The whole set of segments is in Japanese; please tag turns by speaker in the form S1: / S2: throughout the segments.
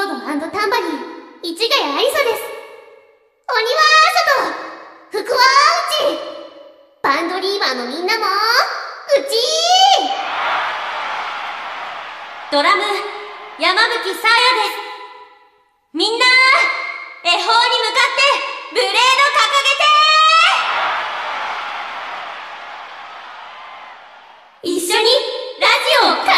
S1: ボードタンバリン、市ヶ谷ありさです。鬼は外、福は内。バンドリーバーのみんなも、うち
S2: ドラム、山吹さやです。みんな、恵方に向かって、ブレード掲げて一緒に、ラジオを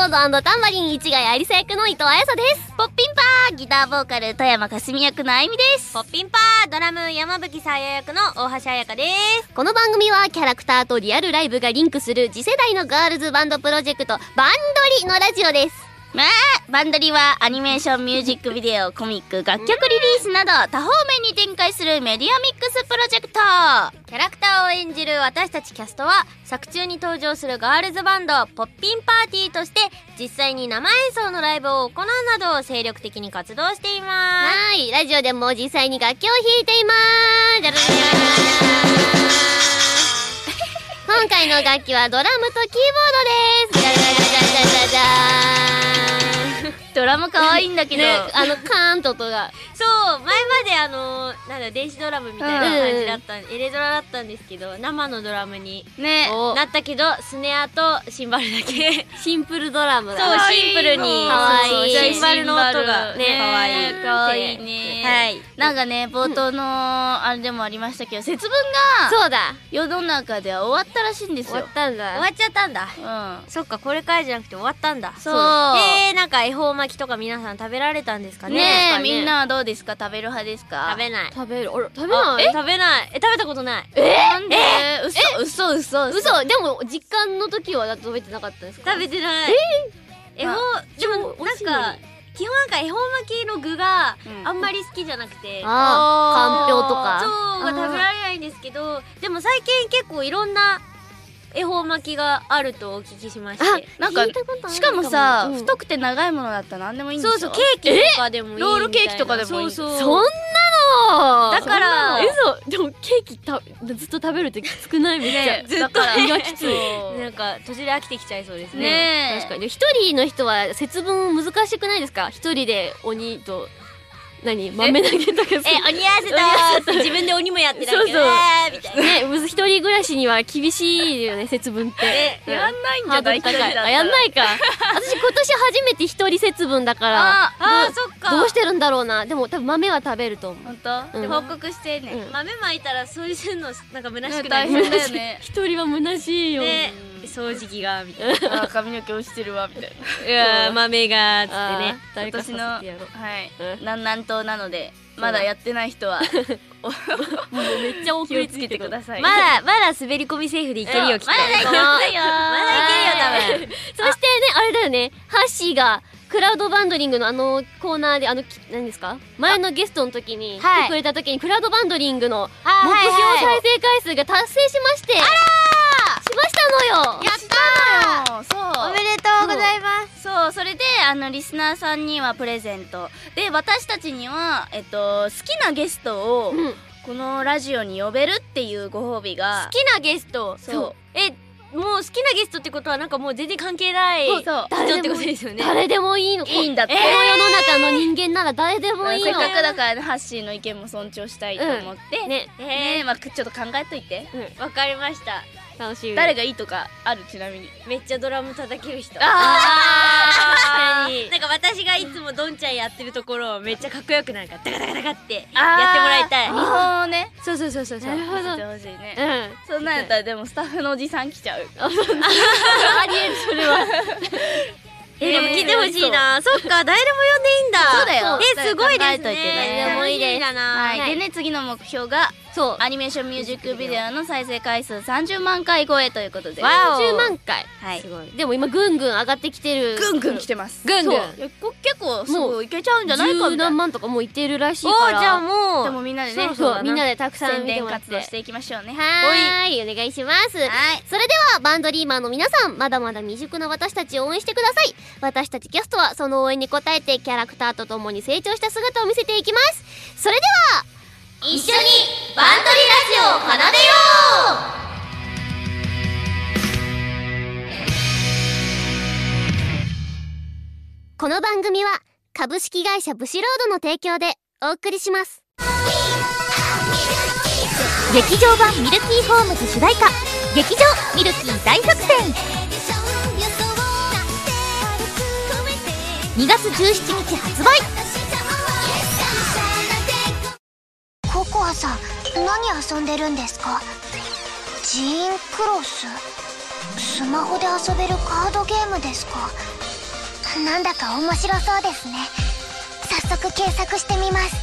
S3: ー
S1: キードタンバリン市ヶ谷ありさ役の伊藤彩沙です。
S3: ポッピンパーギターボーカル富山かすみ役のあいみです。
S2: ポッピンパー、ドラム、山吹さや役の大橋彩香です。
S1: この番組はキャラクターとリアルライブがリンクする次世代のガールズバンドプロジェクトバンドリのラジオです
S3: まあバンドリはアニメーションミュージックビデオコミック楽曲リリースなど多方面に展開するメディアミックスプロジェクト。
S2: キャラクターを演じる私たちキャストは作中に登場するガールズバンドポッピンパーティーとして実際に生演奏のライブを行うなど精力的に活動しています。
S1: はいラジオでも実際に楽器を弾いています。じゃら今回の楽器はドラムとキーボードです。じゃららららららら
S3: ドラム可愛いんだけど、
S1: ね、あのカーンと音が。
S2: そう前まであのなんだ電子ドラムみたいな感じだった、エレドラだったんですけど生のドラムに
S3: ね。
S1: お
S2: なったけどスネアとシンバルだけ。
S1: シンプルドラムだ。
S2: そう
S3: 可愛い
S2: シンプルに。
S1: かわい。い
S2: シンバルの音が。
S3: ね。
S2: ね。可愛い
S3: 可愛いね
S2: はい。
S3: なんかね冒頭のあれでもありましたけど節分が
S1: そうだ。
S3: 世の中では終わったらしいんですよ。
S1: 終わったんだ。
S2: 終わっちゃったんだ。
S3: うん。
S2: そっかこれからじゃなくて終わったんだ。
S3: そう。
S2: えー、なんか恵方巻きとか皆さん食べられたんですかね
S3: ねえ
S2: ね。
S3: みんなはどうですか？食べる派ですか？
S2: 食べない。
S1: 食べる？あら食べない？
S2: え？食べない。え食べたことない。
S3: なんで？嘘嘘嘘
S1: 嘘。でも実家の時は食べてなかったですか？
S2: 食べてない。恵方でもなんか基本なんか恵方巻きの具が
S3: うん。
S2: あんまり好きじゃなくて、
S1: ああかんぴょうとか。
S2: そうが食べられないんですけど。でも最近結構いろんな恵方巻きがあるとお聞きしまして。
S3: なんかしかもさ、
S1: うん。
S3: 太くて長いものだったら何でもいいんですよ。
S2: そうそうケーキとかでもいいみたいな。
S3: ロールケーキとかでもいい。
S2: そうそう。
S1: そんなの？
S2: だから
S1: 嘘でもケーキたずっと食べるってきつくない？めっちゃ、
S3: ね
S1: ずっと。胃がきつい。
S2: なんか途中で飽きてきちゃいそうですね。
S3: ねえ。
S1: 確かに。で一人の人は節分難しくないですか？一人で鬼と何？豆投げとか
S2: え鬼せたーって自分で鬼もやってない
S1: そうそう。
S2: えーみたいな。
S1: ね一人暮らしには厳しいよね 節分って。
S2: え
S1: うん。
S3: やんないんじゃない？
S1: 高い。あやんないか。私今年初めて一人節分だから
S3: あ
S2: そっか。
S1: どうしてるんだろうな。でも多分豆は食べると思う。
S3: 本当、
S1: うん。
S3: 報告してね、
S1: うん。
S2: 豆まいたらそういうのなんか虚し
S3: ね
S2: くない
S3: 大変だよね。
S1: 一人は虚しいよ、
S2: ね掃除機がみたいな。
S3: 髪の毛落ちてるわみたい
S2: いやー豆がーっつって
S1: あ
S2: ね
S1: ー誰かさせて
S3: 今年
S1: やろ
S3: なはい、
S1: うん。
S3: 南南東なのでまだやってない人は
S1: う もうめっちゃ遅
S3: 気をつけてください。
S2: まだまだ滑り込みセーフでいけるよきっと。
S3: まだいけるよ
S2: まだいけるよ多分。
S1: そしてねあれだよね。ハッシーがクラウドバンドリングのあのコーナーであのき何ですか？前のゲストの時に来
S2: はい。
S1: てくれた時にクラウドバンドリングの
S2: あ
S1: 目標再生回数が達成しまして。あらしましたのよ。
S3: やったのそう。
S2: おめでとうございます。
S3: そうそれであのリスナーさんにはプレゼント。で私たちには、えっと、好きなゲストを
S1: うん。
S3: このラジオに呼べるっていうご褒美が。
S2: 好きなゲスト
S3: そう。
S2: えもう好きなゲストってことはなんかもう全然関係ない
S3: そう
S2: 人ってことですよね。
S1: 誰でもいいの。
S3: いいんだって。
S1: この世の中の人間なら誰でもいいの。
S3: せっかくだからねハッシーの意見も尊重したいと思って、ね
S1: ね。
S2: え
S3: まあ、ちょっと考えといて。
S2: ー、わかりました
S1: 楽しみ。
S3: 誰がいいとかある？ちなみに。
S2: めっちゃドラム叩ける人。
S3: あ
S2: ー。なんか私がいつもドンちゃんやってるところをめっちゃかっこよくなんかダカダカダカってやってもらいたい。
S3: 見本をね。
S2: そうそうそうそうそう。
S1: なるほど。
S3: てほしいね、
S1: うん。
S3: そんなんやったらでもスタッフのおじさん来ちゃう。
S1: あ りえるそれは
S2: えでも聞いてほしいな。そっか誰でも呼んでいいんだ。
S3: そうだよ。
S2: えすごいですね。誰もいいです。
S3: はい、でね次の目標が
S2: そう。
S3: アニメーションミュージックビデオの再生回数30万回超えということで。
S2: わお。
S1: 10万回。
S3: はい。
S1: すごい。でも今ぐんぐん上がってきてる。
S3: ぐんぐん来てます。
S1: ぐんぐん。
S3: そう。いやこ結構すぐいけちゃうんじゃないか
S1: 十何万とかもういってるらしい
S2: お
S1: から。
S2: じゃあもう。
S3: でもみんなでね。
S1: そうみんなでたくさん
S3: 活動していきましょうね。
S1: はーい。お願いします。
S3: はい。
S1: それではバンドリーマーの皆さんまだまだ未熟な私たちを応援してください私たちキャストはその応援に応えてキャラクターとともに成長した姿を見せていきます。それでは一緒にバンドリラジオを奏でよう。この番組は株式会社ブシロードの提供でお送りします。劇場版ミルキーホームズ主題歌。劇場ミルキー大作戦。2月17日発売。
S4: ココアさん何遊んでるんですか？ジーンクロス？スマホで遊べるカードゲームですか？なんだか面白そうですね。早速検索してみます。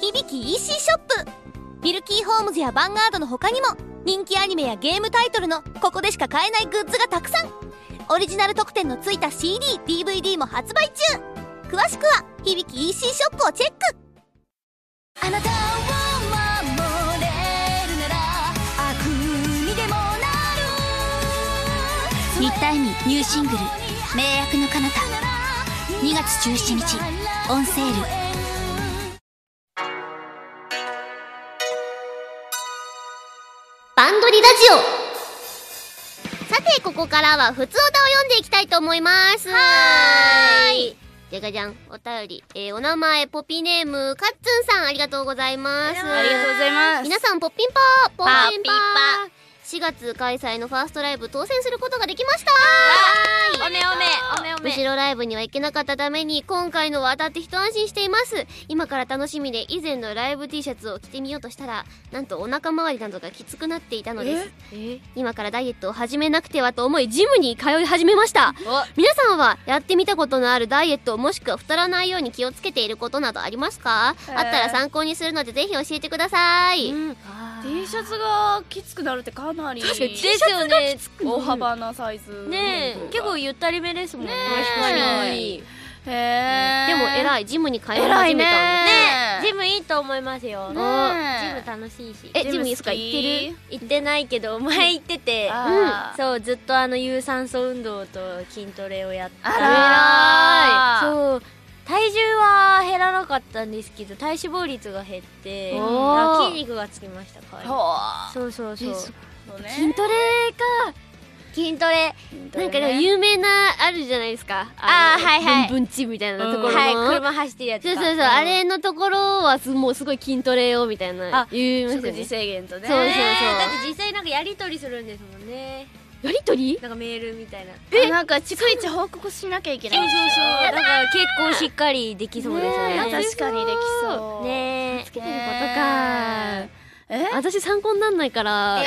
S5: 響き EC ショップ。ミルキーホームズやヴァンガードの他にも人気アニメやゲームタイトルのここでしか買えないグッズがたくさんオリジナル特典のついた CDDVD も発売中。詳しくは響き EC ショップをチェック。あなたを守れるなら悪にでもなる。新田恵美ニューシングル「名役の彼方」2月17日オンセール。
S1: バンドリラジオさてここからは普通歌を読んでいきたいと思います。はーい。じゃがじゃんお便り、えー、お名前ポピネームカッツンさんありがとうございます。
S3: ありがとうございます。
S1: 皆さんポッピンパーポッピンパー4月開催のファーストライブ当選することができました。
S2: おめおめおめおめ。
S1: 後ろライブには行けなかったために今回のは当たって一安心しています。今から楽しみで以前のライブ T シャツを着てみようとしたらなんとお腹周りなどがきつくなっていたのです。今からダイエットを始めなくてはと思いジムに通い始めました。皆さんはやってみたことのあるダイエットもしくは太らないように気をつけていることなどありますか？あったら参考にするのでぜひ教えてください、
S3: T シャツがきつくなるってかなり
S2: 確かにですよね。
S3: 大幅なサイズ。
S2: ねえ結構ゆったりめですもんね。
S3: 確か
S2: に。
S3: に。へえ。
S1: でも偉いジムに通い始めた
S3: ね。
S2: ね。ジムいいと思いますよ。
S3: ね
S2: ジム楽しいし。
S1: えジムいつか？行ってる？
S2: 行ってないけど前行ってて。そうずっとあの有酸素運動と筋トレをやって
S3: あら
S2: そう体重は減らなかったんですけど体脂肪率が減って筋肉がつきました代わりに
S3: ほ
S2: そうそうそう。
S1: えそ
S3: うね。
S1: 筋トレか。
S2: 筋トレ。
S1: なんかでも有名なあるじゃないですか。
S2: あー
S1: の
S2: はいはい。
S1: ブンブンチみたいなところの、
S2: はい車走ってるやつか。
S1: そうそうそう、あれのところはすもうすごい筋トレをみたいな。
S2: あ
S1: 言いますよね。
S3: 食事制限とね。
S1: そうそう
S2: ねえだって実際なんかやり取りするんですもんね
S1: やりとり？
S2: なんかメールみたいな。
S3: え？なんか逐一報告しなきゃいけない。
S2: そうそうそう。だから結構しっかりできそうですよね。
S3: ね確かにできそう。
S2: ねえ
S1: つけてることか。
S3: え
S1: 私参考になんないから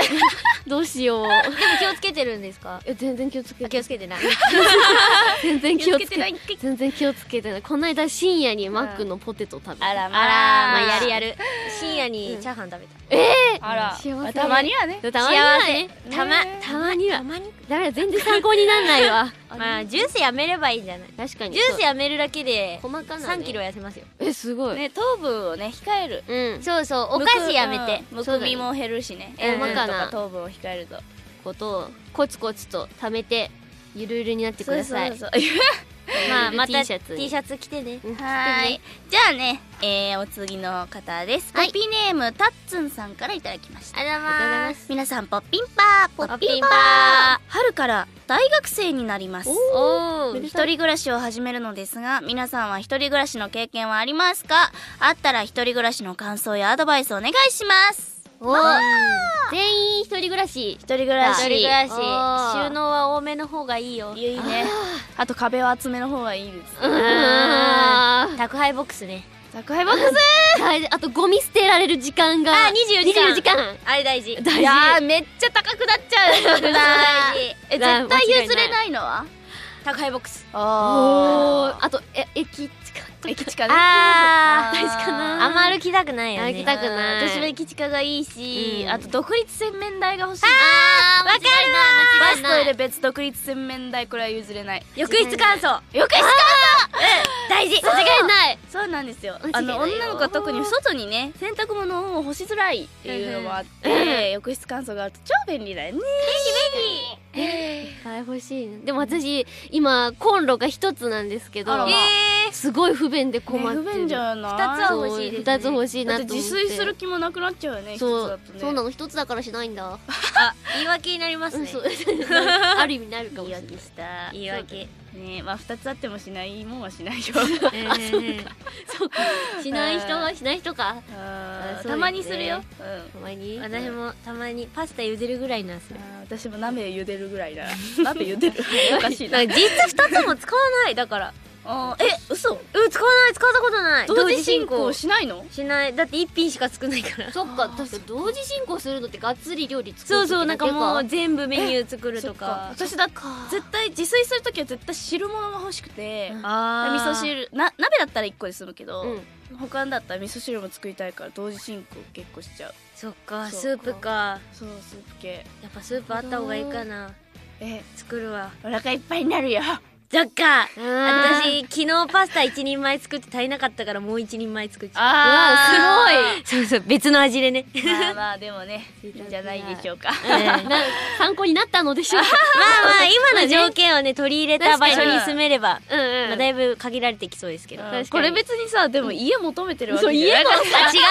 S1: どうしよう。
S2: でも気をつけてるんですか？
S1: え全然気をつけ
S2: あ
S1: て
S2: 気をつけてない。
S1: 全然気をつけて。
S3: 気をつけてない。
S1: 全然気をつけてない。この間深夜にマックのポテト食べた、
S3: あら
S2: あら。
S3: まあ
S2: まあやるやる。深夜にチャーハン食べた。
S3: あら。
S1: 幸せ。
S3: たまにはね。
S1: たまにはね。
S2: たま
S1: たまには。
S2: たまに
S1: だ全然参考になんないわ。
S2: まあジュースやめればいいんじゃない。
S1: 確かに。
S2: ジュースやめるだけで
S1: 細かな、ね、
S2: 3キロ痩せますよ。
S1: えすごい、
S3: ね糖分をね控える。
S1: うん。
S2: そうそうお菓子やめて。
S3: むくみも減るしね。塩分と
S1: うん
S3: か糖分を控えると。
S1: ことをコツコツと貯めてゆるゆるになってください。
S3: そうそうそう
S2: まあまた
S1: T
S2: T
S1: シ
S2: シ
S1: ャ
S2: ャ
S1: ツに。
S2: ツ着てね。
S1: うん
S3: はーいじゃあねえーお次の方です。ポ
S1: はい。
S3: ピネームたっつんさんからいただきました。
S2: ありがとうございます。
S3: 皆さんポッピンパー。ポ
S2: ポッピンパ
S3: 春から大学生になります。
S2: お
S3: 一人暮らしを始めるのですが皆さんは一人暮らしの経験はありますか？あったら一人暮らしの感想やアドバイスお願いします
S1: お全員一人暮らし。
S3: 一人暮ら
S2: 一
S3: し
S2: 人暮らし。収納は多めの方がいいよ。
S3: いいね。あと壁は厚めの方がいいです。
S2: 宅配ボックスね。
S3: 宅配ボック
S1: 大事。あとゴミ捨てられる時間が。
S2: あ24時間。
S1: 24時間。
S2: あれ大事。
S3: スいやーめっちゃ高くなっちゃう。え
S1: だ
S3: 絶対譲れないのは？
S2: 宅配ボックス。
S1: あ
S4: あとえ駅
S1: 駅近ね。
S2: あー。
S4: 大事かな
S2: あんま歩きたくないよね。
S4: 歩きたくない。
S1: 私も駅近がいいし、
S4: うん。
S1: あと独立洗面台が欲しい。
S4: あー
S2: わかる
S4: 間違いない
S1: バストイレ別独立洗面台これは譲れない。
S2: 浴室乾燥。
S1: よくし
S2: 大事。
S4: 間違いない。
S1: そうなんですよ。あの女の子は特に外にね洗濯物を干しづらいっていうのもあって浴室乾燥があると超便利だよね。
S4: はい欲しい。ねでも私今コンロが一つなんですけど。
S1: あら。ま
S4: すごい不便で困ってる。
S1: ね不便じゃない。
S2: 二つは欲しいですね。
S4: 二つ欲しいなと思って。
S1: 自炊する気もなくなっちゃうよね
S4: そう。そうなの一つだからしないんだ。
S2: あ言い訳になりますね。
S4: ある意味なるかもしれない。
S1: 言い訳。した
S2: 言い訳
S1: ねまあ二つあってもしないもんはしないよ。
S2: あそう
S4: そうか。しない人はしない人か。ね。
S1: たまにするよ、うん。
S4: たまに？
S2: 私もたまに。パスタ茹でるぐらいなすよ。
S1: あー私も鍋茹でるぐらいだ。鍋茹でる。おかしいな。
S2: 実質二つも使わない。だから
S1: あーえ嘘。
S2: うん使わない使ったことない。
S1: 同時進行。しないの？
S2: しない。だって一品しか作んないから。
S4: そっか。確かに同時進行するのってがっつり料理作る
S2: そうそうなんかもう全部メニュー作るとか。
S1: 私だ絶対自炊するときは絶対汁物が欲しくて、
S2: あ
S1: 味噌汁。な鍋だったら1個で済むけど、
S4: うん。
S1: 他だったら味噌汁も作りたいから同時進行結構しちゃう。
S2: そっか。スープか。
S1: そうスープ系。
S2: やっぱスープあった方がいいかな。
S1: え。
S2: 作るわ。
S1: お腹いっぱいになるよ
S2: そっか私昨日パスタ一人前作って足りなかったからもう一人前作っちゃっ
S1: あ
S2: たそうそう別の味でね。
S1: すごいまあまあでもねいいんじゃないでしょうか。
S4: な参考になったのでしょうか。
S2: まあまあ今の条件をね取り入れた場所に住めればまあだいぶ限られてきそうですけど。
S1: これ別にさでも家求めてるわ
S4: そう
S1: けじゃない。
S4: 家のさ違う家の後でも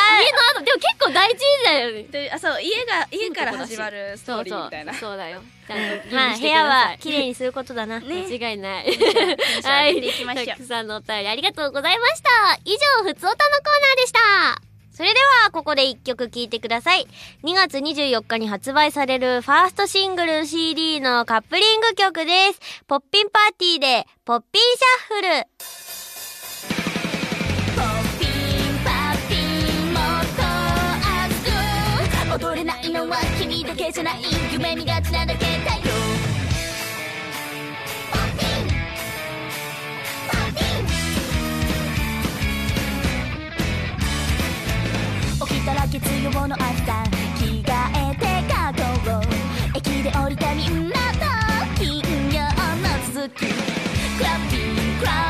S4: 結構大事だよね。
S1: であそう家が家から始まるストーリーみたいな。
S4: そうだよ。
S2: まあ部屋は綺麗にすることだな。
S1: ね。
S4: 間違いない。
S1: は
S4: はい。たくさんのお便りありがとうございました。以上ふつおたのコーナーでした。
S2: それではここで一曲聴いてください。2月24日に発売されるファーストシングル CD のカップリング曲です。ポッピンパーティーでポッピンシャッフル
S3: だけじゃない夢見がちなだけだよ。ポッピンポッピン起きたら月曜の朝着替えてカートを駅で降りたみんなと金曜の続きクラッピングクラッ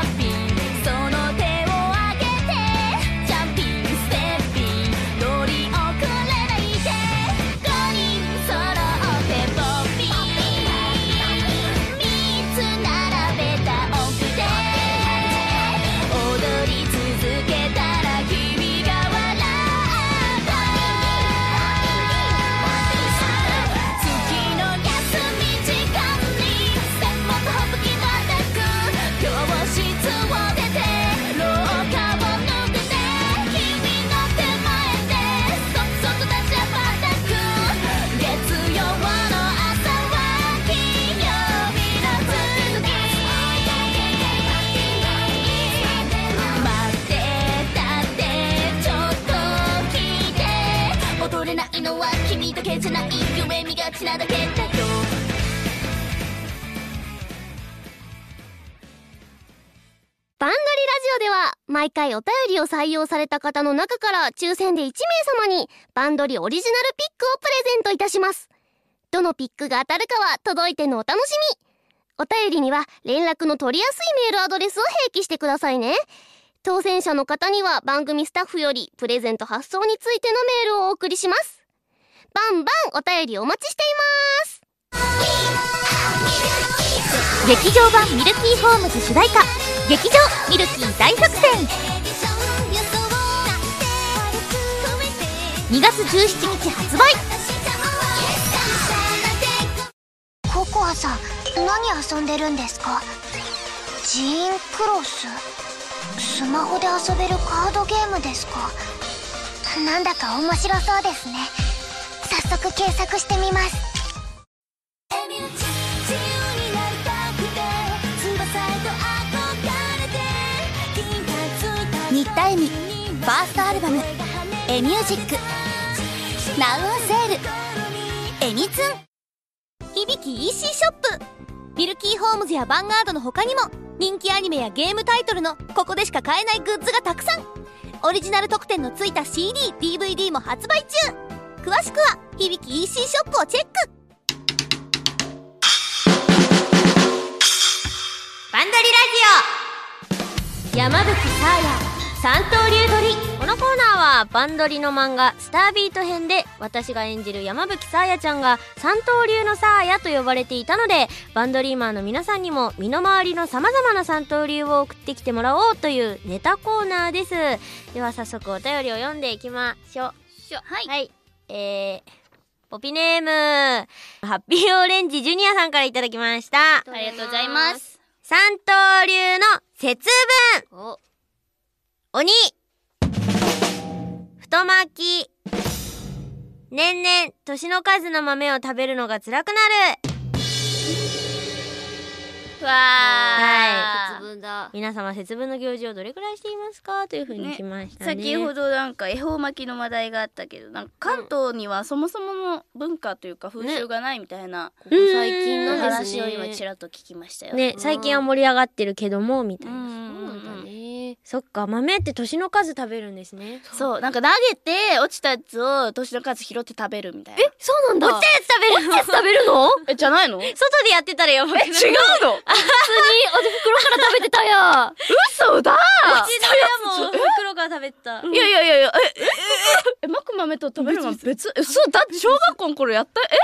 S3: ピングのは君だけじゃない夢見がちなだけだよ
S4: バンドリラジオでは毎回お便りを採用された方の中から抽選で1名様にバンドリオリジナルピックをプレゼントいたします。どのピックが当たるかは届いてのお楽しみ。お便りには連絡の取りやすいメールアドレスを併記してくださいね。当選者の方には番組スタッフよりプレゼント発送についてのメールをお送りします。バンバンお便りお待ちしています。
S3: 劇場版ミルキーホームズ主題歌。劇場ミルキー大作戦。2月17日発売。
S6: ココアさん何遊んでるんですか？ジーンクロス？スマホで遊べるカードゲームですか？なんだか面白そうですね早速検索してみます。
S3: 新田恵美ファーストアルバム「エミュージック」「ナウオンセール」「エミツン」
S4: 響き EC ショップ。
S5: ミルキーホームズやヴァンガードの他にも人気アニメやゲームタイトルのここでしか買えないグッズがたくさん。オリジナル特典のついた CDDVD も発売中。詳しくは響き EC ショップをチェック。
S2: バンドリラジオ。山吹サーヤ。三刀流撮り。このコーナーはバンドリの漫画「スタービート編」で私が演じる山吹サーヤちゃんが三刀流のサーヤと呼ばれていたのでバンドリーマーの皆さんにも身の回りのさまざまな三刀流を送ってきてもらおうというネタコーナーです。では早速お便りを読んでいきましょう。
S3: はい。
S2: はいえーポピネームハッピーオレンジジュニアさんからいただきました。
S3: ありがとうございます。
S2: 三刀流の節分。
S1: お。
S2: 鬼。太巻き。年々年の数の豆を食べるのが辛くなる。
S3: わ
S2: は
S1: 節分だ。
S2: 皆様節分の行事をどれくらいしていますかというふうに来ましたね。
S3: 先ほどなんか恵方巻きの話題があったけどなんか関東にはそもそもの文化というか風習がないみたいな
S1: ここ最近
S3: の話を今ちらっと聞きましたよ。
S2: ね最近は盛り上がってるけどもみたいな、
S3: うん。
S1: そうなんだね
S2: そっか豆って年の数食べるんですね。
S3: そう。なんか投げて落ちたやつを年の数拾って食べるみたいな。
S1: そうなんだ。
S2: 落ちたやつ食べるの？
S1: 食べるの？
S3: えじゃないの？違う
S2: 外でやってたらやばくない
S3: の？
S1: 普通にあ袋から食べてたや
S3: 嘘だ。
S2: うちの親も袋から食べてた。
S3: いやいやいやいやええええまく豆と食べるのは別嘘だって小学校の頃やったえ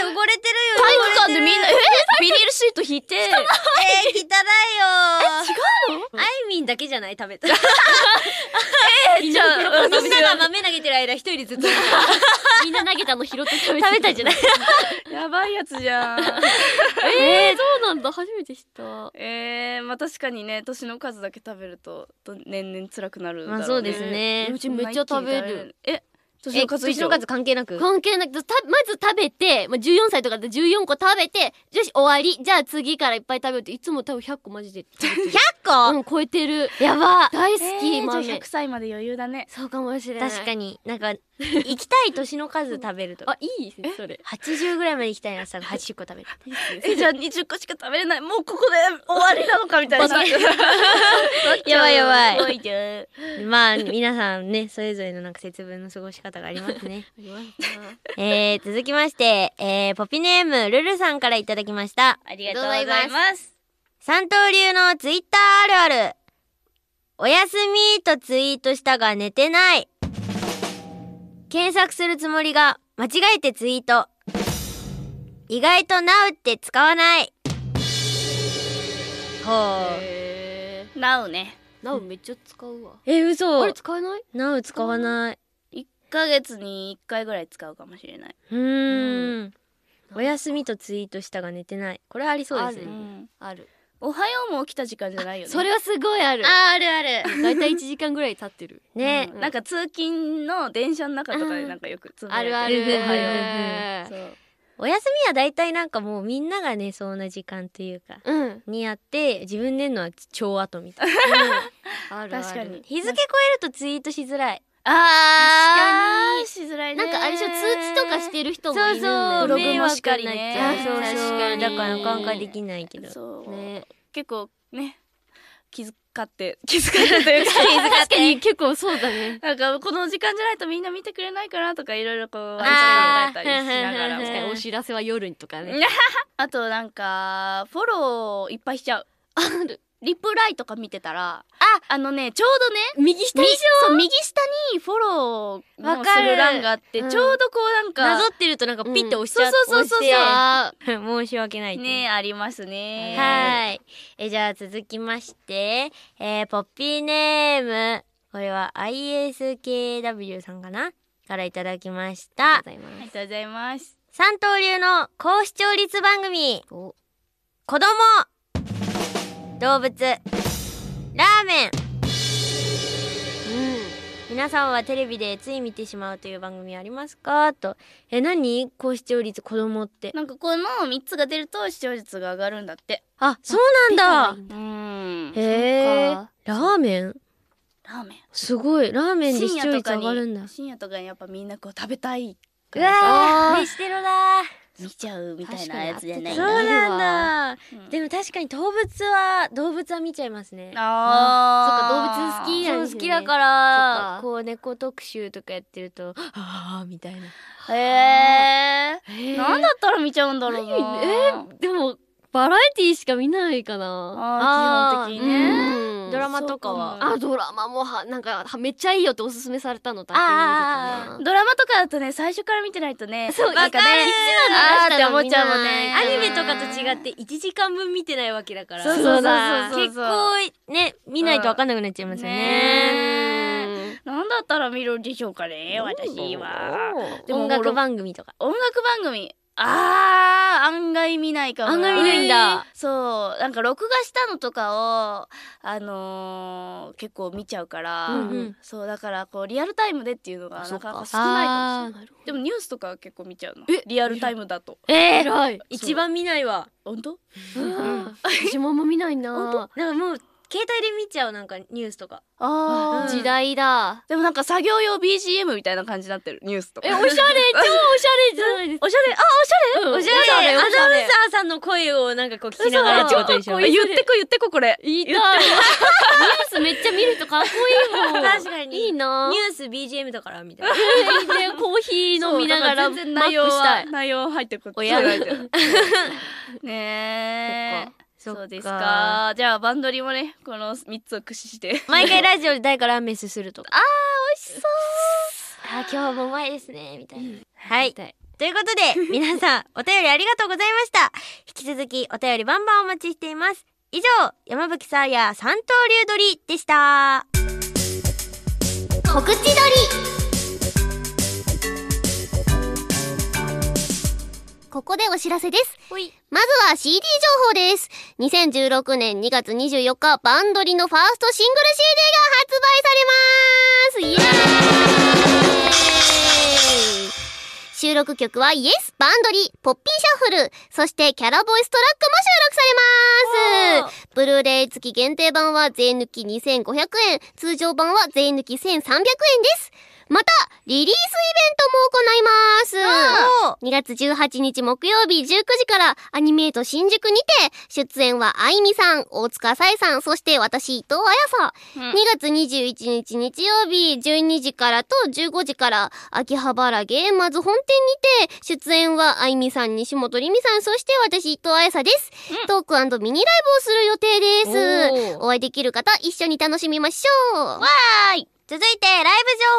S2: えー、汚れてるよ
S3: 体育館でみんなえビニールシート引いて
S2: えー、汚いよえ違うのあいみんだけじゃない食べた。
S3: えじゃあ
S2: みんなが豆投げてる間一人でずっと
S1: みんな投げたの拾って食べて
S2: 食べたんじゃない。
S3: やばいやつじゃん。
S1: えー、そうなんだ。初めて知った。
S3: えー、まあ確かにね年の数だけ食べるとと年々辛くなるだろうね。
S2: まあそうですね。
S1: うちめっちゃ食べる。
S3: え年
S2: え
S3: の数以上。
S2: 年の数関係なく？
S1: 関係なく。たまず食べて、まあ、14歳とかで14個食べてよし終わり。じゃあ次からいっぱい食べようっていつも多分100個マジで食べてる。
S2: 100個、
S1: うん超えてる。
S2: やば。
S1: 大好き、
S3: えー、じゃあ
S1: 豆
S3: 100歳まで余裕だね。
S1: そうかもしれない。
S2: 確かに。なんか行きたい年の数食べると
S1: あいいですねそれ。
S2: 80ぐらいまで行きたいなさ80個食べる
S3: えじゃあ20個しか食べれない。もうここで終わりなのかみたいな。
S2: やばいやばい。まあ皆さんねそれぞれのなんか節分の過ごし方がありますね。
S1: ありますな。
S2: えー、続きまして、えー、ポピネームルルさんからいただきました。
S3: ありがとうございます。
S2: 三刀流のツイッターあるある。おやすみとツイートしたが寝てない。検索するつもりが間違えてツイート。意外と Now って使わない。ほう。
S1: へ
S3: なうね。
S1: ーなおめっちゃ使うわ。
S2: え嘘。
S1: あれ使えない
S2: ？Now 使わない。
S3: 1ヶ月に1回ぐらい使うかもしれない。う
S2: ーん。おやすみとツイートしたが寝てない。これありそうです
S1: ある。
S2: ね
S3: うん
S1: ある。
S3: おはようも起きた時間じゃないよね。
S1: それはすごいある。
S2: ああるある。
S1: だいたい1時間ぐらい経ってる。
S2: ね、
S3: うんなんか通勤の電車の中とかでなんかよくつぶやいて
S1: あるある。
S3: そう。
S2: お休みはだいたいなんかもうみんなが寝そうな時間というか
S1: ううん。
S2: にやって自分でのは超後みたいな。
S1: あるある。
S3: 確かに。
S2: 日付超えるとツイートしづらい
S3: あー。しづらいね
S1: なんかあれでしょ通知とかしてる人もいるんだ
S2: そう
S1: よ
S3: ブログもしかりね。
S2: そうそう
S1: 確かに。
S2: だからなかなかできないけど。
S3: そう、
S1: ね。
S3: 結構ね気遣って 気遣ってというか。
S1: 確かに結構そうだね。
S3: なんかこの時間じゃないとみんな見てくれないかなとかいろいろこう考えたりしながら
S1: 確かにお知らせは夜とかね。
S3: あとなんかフォローいっぱいしちゃう。
S1: ある
S3: リプライとか見てたらあのねちょうどね
S1: 右下
S3: み
S1: にし
S3: そう右下にフォローの
S2: わかる
S3: する欄があって
S1: うん
S3: ちょうどこうなんか
S2: なぞってるとなんかピッて押しちゃう、
S3: そうそうそうそう
S2: 押して
S1: あ
S2: 申し訳ない
S3: ねありますね。
S2: はい。え、じゃあ続きまして、えー、ポッピーネーム、これは ISKW さんかな？からいただきました。
S1: ありがとうございます
S3: ありがとうございます。
S2: 三刀流の高視聴率番組、
S1: お。
S2: 子供、動物、ラーメン。皆さんはテレビでつい見てしまうという番組ありますか？と。え、何？高視聴率子供って。
S3: なんかこの3つが出ると視聴率が上がるんだって
S2: あ、そうなんだ。
S3: うん
S2: へえ。ラーメン？
S3: ラーメン
S2: すごい。ラーメンで視聴率上がるんだ。
S3: 深夜とかにやっぱみんなこう食べたいか
S2: う
S3: らさ
S2: わー飯テロだ
S3: 見ちゃうみたいなやつじゃない
S2: そうなんだ。
S3: うん。
S2: でも確かに動物は動物は見ちゃいますね。
S3: あ
S1: そっか動物好きなん
S2: そう
S1: ですね。
S2: 好きだか
S1: そ
S2: らこう猫特集とかやってるとああみたいな。
S3: らへえ
S2: え
S3: なんだったら見ちゃうんだろうな。
S1: えーでもバラエティーしか見ないかな。
S3: 基本的にね。
S1: うん。
S2: ドラマとかは。
S1: あドラマもはなんかはめっちゃいいよっておすすめされたのだけ
S3: ドラマとかだとね最初から見てないとね
S1: そう
S3: なんかね
S1: わかる
S3: あーって思っちゃうもんね。
S2: アニメとかと違って1時間分見てないわけだから。
S3: そうそうそうそう
S2: 結構ね見ないと分かんなくなっちゃいますよね。
S3: ねなんだったら見るんでしょうかね私は。
S2: 音楽番組とか。
S3: 音楽番組あー案外見ないかも。
S2: 案外見ないんだ。
S3: そうなんか録画したのとかをあのー結構見ちゃうから、
S1: うんうん。
S3: そうだからこうリアルタイムでっていうのがなかなか少
S2: あ
S3: ないかもしれない。でもニュースとかは結構見ちゃうの。
S1: え
S3: リアルタイムだと。
S2: え
S1: ど偉い。
S2: 一番見ないわ。
S3: 本当？
S1: うわ 私もあんま見ないな。
S2: なんかもう携帯で見ちゃうなんかニュースとか。
S3: あー。
S1: 時代だ。
S3: でもなんか作業用 BGM みたいな感じになってるニュースとか。
S1: えおしゃれ。超おしゃれじゃないです。か
S3: おしゃれ。あおしゃれ、
S1: うん。
S2: おしゃれアナウン
S1: おしゃれ。
S2: サーさんの声をなんかこう聞きながらってこと。
S3: 言ってこ言ってここれ。
S1: 言いたい。ニュースめっちゃ見るとかっこいいもん。
S2: 確かに。
S1: いいな。
S2: ニュース BGM だからみたいな。
S1: でコーヒー飲みながらマッ
S3: 内容は
S1: クしたい。
S3: 内容入ってこ
S1: おや
S3: ない。ねえ
S2: そ
S3: うですか。じゃあバンドリもねこの3つを駆使して。
S2: 毎回ラジオで誰かラーメンすするとか。
S3: あー美味しそう。
S2: あー今日もうまいですねみたいな。はい。ということで 皆さんお便りありがとうございました。引き続きお便りバンバンお待ちしています。以上山吹さーや三刀流鳥でした。
S4: 告知撮ここでお知らせです。まずは CD 情報です。2016年2月24日、バンドリのファーストシングル CD が発売されますイエーイ収録曲はイエス、バンドリ、ポッピンシャッフル、そしてキャラボイストラックも収録されます。ブルーレイ付き限定版は税抜き2500円、通常版は税抜き1300円です。また、リリースイベントも行います。2月18日木曜日19時からアニメート新宿にて、出演はあいみさん、大塚さえさん、そして私伊藤彩さ。
S3: うん
S4: 2月21日日曜日12時からと15時から、秋葉原ゲーマーズ本店にて、出演はあいみさん、西本りみさん、そして私伊藤彩さです。トークミニライブをする予定です。お会いできる方、一緒に楽しみましょう。わーい
S2: 続いてライ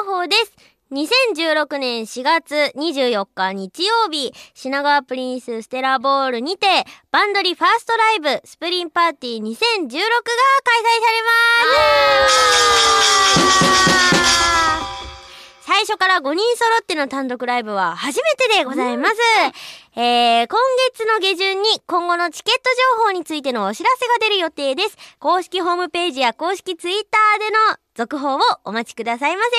S2: ブ情報です2016年4月24日日曜日品川プリンスステラボールにてバンドリファーストライブスプリンパーティー2016が開催されます最初から5人揃っての単独ライブは初めてでございます。えー、今月の下旬に今後のチケット情報についてのお知らせが出る予定です。公式ホームページや公式ツイッターでの続報をお待ちくださいませ。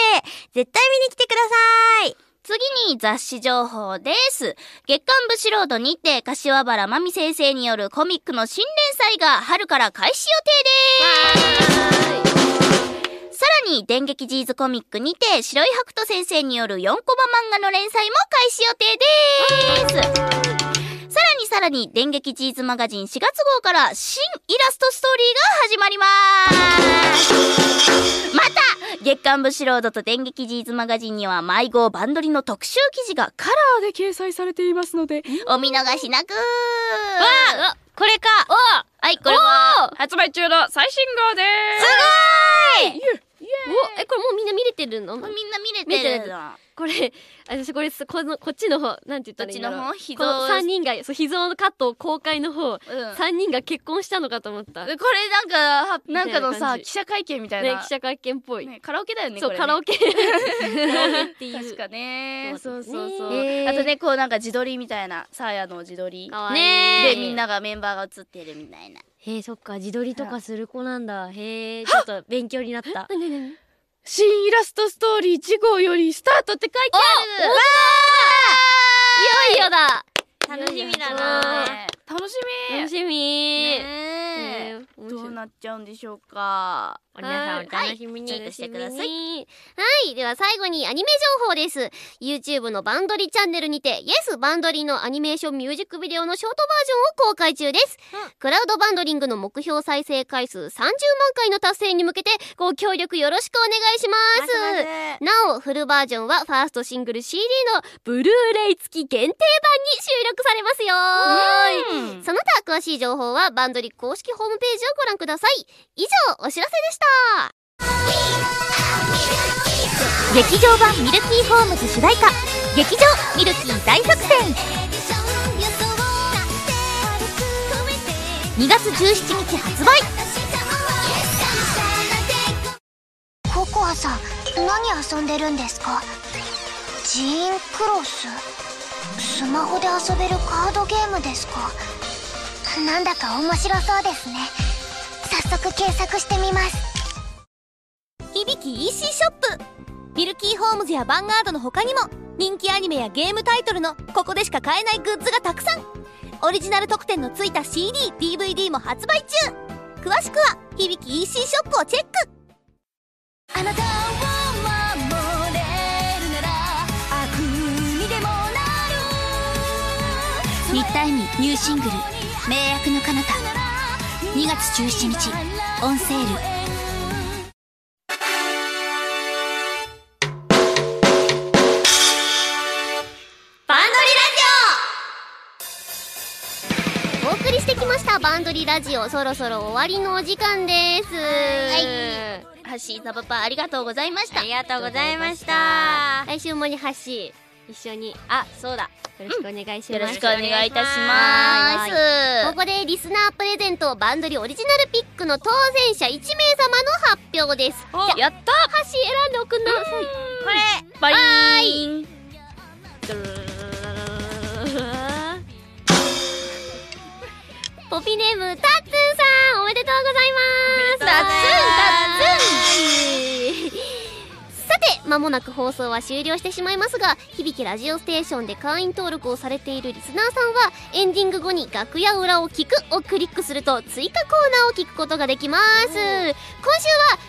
S2: 絶対見に来てください。
S3: 次に雑誌情報です。月刊ブシロードにて柏原真美先生によるコミックの新連載が春から開始予定です。さらに、電撃ジーズコミックにて白井白人先生による4コマ漫画の連載も開始予定です。さらにさらに、電撃ジーズマガジン4月号から新イラストストーリーが始まります。また、月刊ブシロードと電撃ジーズマガジンには迷子バンドリの特集記事がカラーで掲載されていますので、お見逃しなく。
S2: わこれか。
S3: はい、これは。発売中の最新号です
S1: おえこれもうみんな見れてるの？
S3: みんな見れ
S1: 見てる
S3: の？
S1: これ私これすこのこっちの方なんて言ったらいいんだろう。
S3: どっちの方秘蔵。
S1: この3人がそう秘蔵のカット公開の方、
S3: うん。
S1: 3人が結婚したのかと思った。
S3: これなんかはなんかのさ記者会見みたいな、
S1: 記者会見っぽい、
S3: ねカラオケだよね
S1: そう、カラオケ。っていう。
S3: 確かね。
S1: そ
S3: そうそうそう、
S2: へー
S3: あとねこうなんか自撮りみたいなサーヤの自撮り。
S2: ねえ
S3: でみんながメンバーが写ってるみたいな
S2: へえ、そっか、自撮りとかする子なんだ。へえ、ちょっと勉強になった。
S3: 新イラストストーリー次号よりスタートって書いてある。
S1: いよいよだ。
S2: 楽しみだ
S1: な。
S3: 楽しみ。
S1: 楽しみ。
S3: どうなっちゃうんでしょうか
S2: 皆さんお楽しみに、
S3: してください
S4: はい。では最後にアニメ情報です。YouTube のバンドリチャンネルにて、Yes バンドリのアニメーションミュージックビデオのショートバージョンを公開中です。クラウドバンドリングの目標再生回数30万回の達成に向けて、ご協力よろしくお願いします。なお、フルバージョンはファーストシングル CD のブルーレイ付き限定版に収録されますよ
S3: うん
S4: その他詳しい情報はバンドリ公式ホームページをご覧ください。以上、お知らせでした。
S3: 劇場版ミルキーホームズ主題歌劇場ミルキー大作戦。2月17日発売。
S6: ココアさん何遊んでるんですか？ジーンクロス。スマホで遊べるカードゲームですか？なんだか面白そうですね。早速検索してみます。
S5: 響き EC ショップ。ミルキーホームズやヴァンガードの他にも人気アニメやゲームタイトルのここでしか買えないグッズがたくさん。オリジナル特典のついた CDDVD も発売中。詳しくは響き EC ショップをチェック。あなたを守れるなら悪にでもなる。
S3: 新田恵美ニューシングル「名役の彼方」2月17日オンセール
S2: バン
S4: ドリラジオそろそろ終わりのお時間です。
S3: はい。ハッシーサブパーありがとうございました。
S2: ありがとうございました。
S4: 来週もにハッシー。一緒に。
S2: あそうだ。
S4: よろしくお願いします、
S3: よろしくお願いいたし
S4: は
S3: ます。
S4: ここでリスナープレゼントバンドリオリジナルピックの当選者1名様の発表です。
S3: やった。
S4: ハッシー選んでおくんなさい。
S2: これ。
S3: バイーン
S4: ポピネームタッツンさんおめでとうございます。
S2: タッツン
S4: タッツンさて間もなく放送は終了してしまいますが響きラジオステーションで会員登録をされているリスナーさんはエンディング後に楽屋裏を聞くをクリックすると追加コーナーを聞くことができます。今週は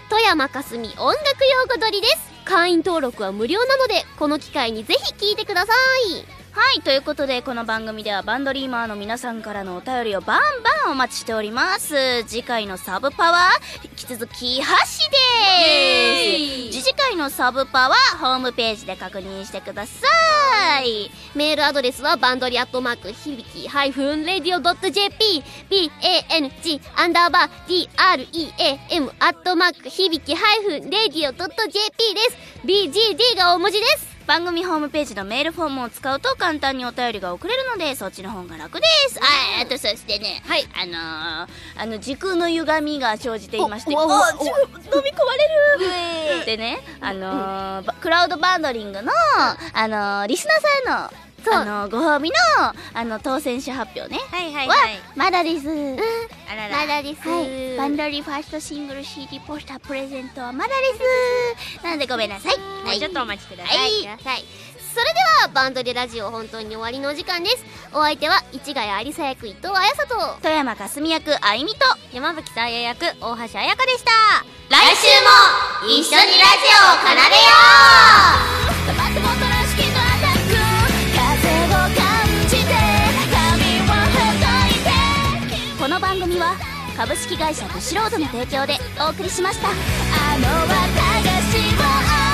S4: 富山かすみ音楽用語撮りです。会員登録は無料なのでこの機会にぜひ聞いてください
S3: はいということでこの番組ではバンドリーマーの皆さんからのお便りをバンバンお待ちしております。次回のサブパは引き続きハッシーです。次回のサブパはホームページで確認してください。
S4: メールアドレスはバンドリアットマーク響きハイフンレディオドット JP BANG アンダーバー DREAM アットマーク響きハイフンレディオドット JP です。BGD が大文字です
S3: 番組ホームページのメールフォームを使うと簡単にお便りが送れるのでそっちの方が楽です。ああとそしてねはい。あのー、あの時空の歪みが生じていまして
S4: おお
S3: 飲み込まれる。でねあのーばクラウドバンドリングのあのー、リスナーさんへのあのー、ご褒美のあの当選者発表ね。
S2: はいはい
S3: は
S2: はい
S3: まだです、
S2: あらら。
S4: まだです。
S3: はい、バンドリーファーストシングル CD ポスタープレゼントはまだです。なのでごめんなさい。
S2: もうちょっとお待ちくださ
S4: はい。い、ください。それではバンドリラジオ本当に終わりのお時間です。お相手は市ヶ谷有沙役伊藤彩沙と
S3: 富山かすみ役あいみと。
S2: 山吹さや役大橋彩香でした。
S3: 来週も一緒にラジオを奏でよ
S5: 松
S3: 株式会社ブシロードの提供でお送りしました。
S5: あの綿菓子を